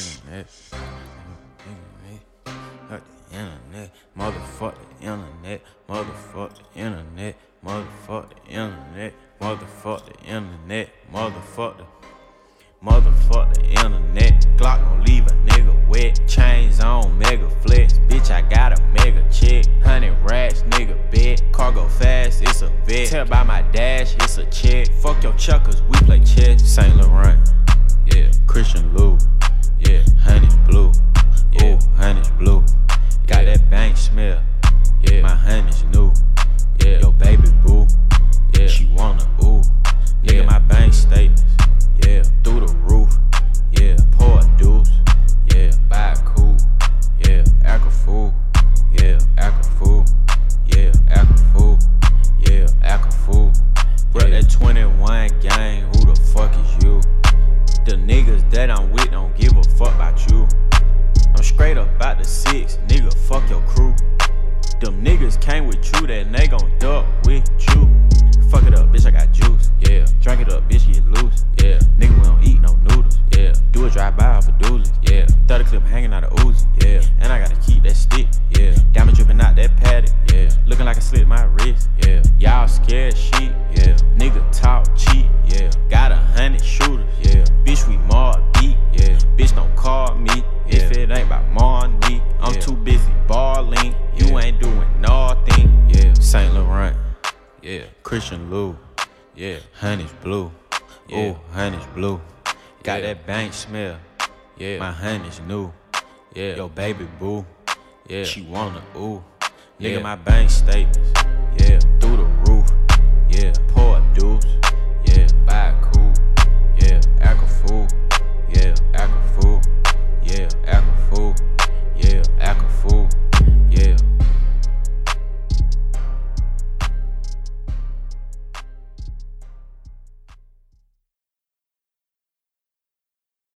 internet. The internet. Motherfuck the internet. Motherfuck the internet. Motherfuck the internet. Motherfuck the internet. Motherfuck the. Motherfuck the internet. Glock gon' leave a nigga wet. Chains on, mega flex. Bitch, I got a mega check. Hundred racks, nigga bet. Cargo fast, it's a vet. Tell by my dash, it's a check. Fuck your chuckers, we play chess. Saint Laurent, yeah. Christian Lou, niggas that I'm with don't give a fuck about you. I'm straight up about the six, nigga, fuck your crew. Them niggas came with you, that they gon' duck with you. Fuck it up, bitch, I got juice, yeah. Drink it up, bitch, get loose, yeah. Nigga, we don't eat no noodles, yeah. Do a drive by off a dooley, yeah. 30 clip hanging out of Uzi, yeah. And I gotta keep that stick, yeah. Diamond dripping out that Patek, yeah. Looking like I slit my wrist, yeah. Y'all scared shit, Bitch, don't call me if it ain't about money. I'm too busy balling, you ain't doing nothing, yeah. Saint Laurent, yeah. Christian Lou, yeah. Honey's blue, yeah. Ooh, honey's blue. Got that bank smell, yeah. My honey's new, yeah. yo baby boo, yeah. She wanna ooh, nigga. My bank statements, yeah. Through the roof,